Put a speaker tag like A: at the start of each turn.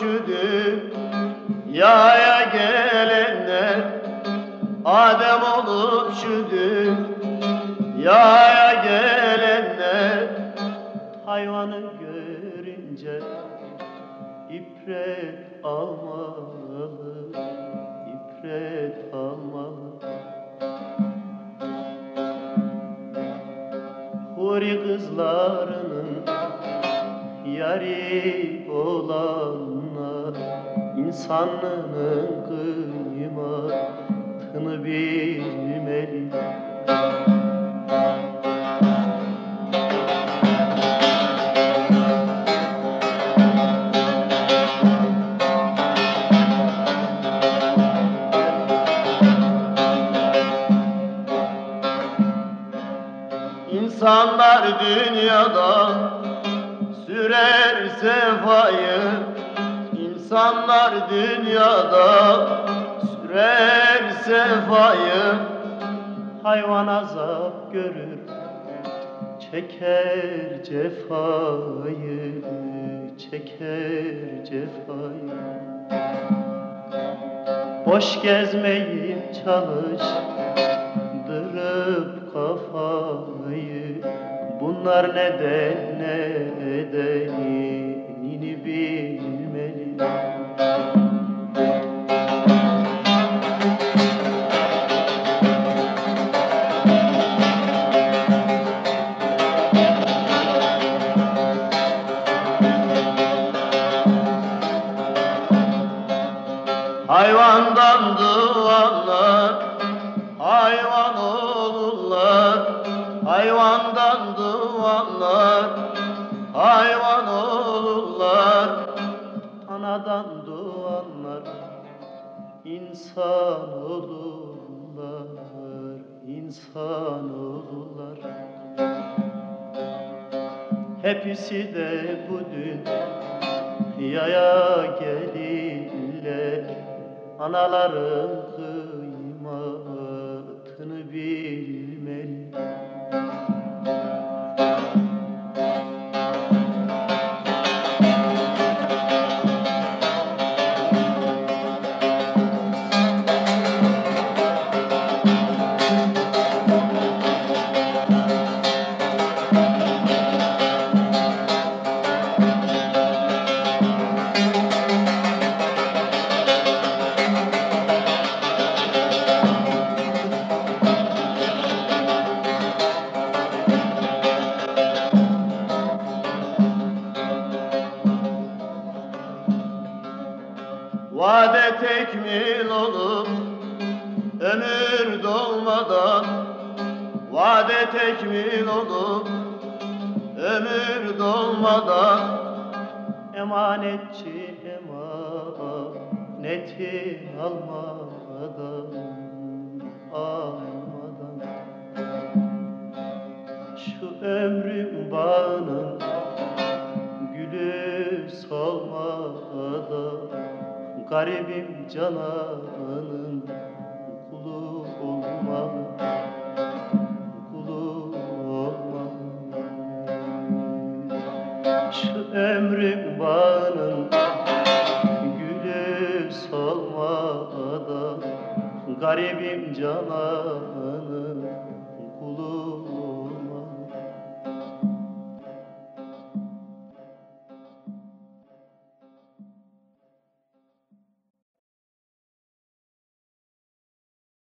A: Şu dünyaya gelenler Adem olup şu dünyaya gelenler Hayvanı görünce ibret almalı ibret almalı. Huri kızlarının yari olanlar insanlığının kıymatını bilmeli. İnsanlar dünyada sürer sefayı İnsanlar dünyada sürer sefayı Hayvan azap görür çeker cefayı Çeker cefayı. Boş gezmeyip çalış Dırıp kafayı Bunlar neden nedenini bilmeli Hayvandan duanlar Hayvan olurlar. Hayvandan duanlar Hayvan olurlar. Anadan duanlar insan olurlar insan olurlar. Hepsi de bu dünyaya gelirler Anaların kıymatını tekmil olup ömür dolmadan Vade tekmil olup ömür dolmadan. Emanetçi emaneti almadan Almadan. Şu ömrüm bağının Garibim cananın kulu olmalı Kulu olmalı. Şu ömrüm bağının gülü solmadan Garibim cananın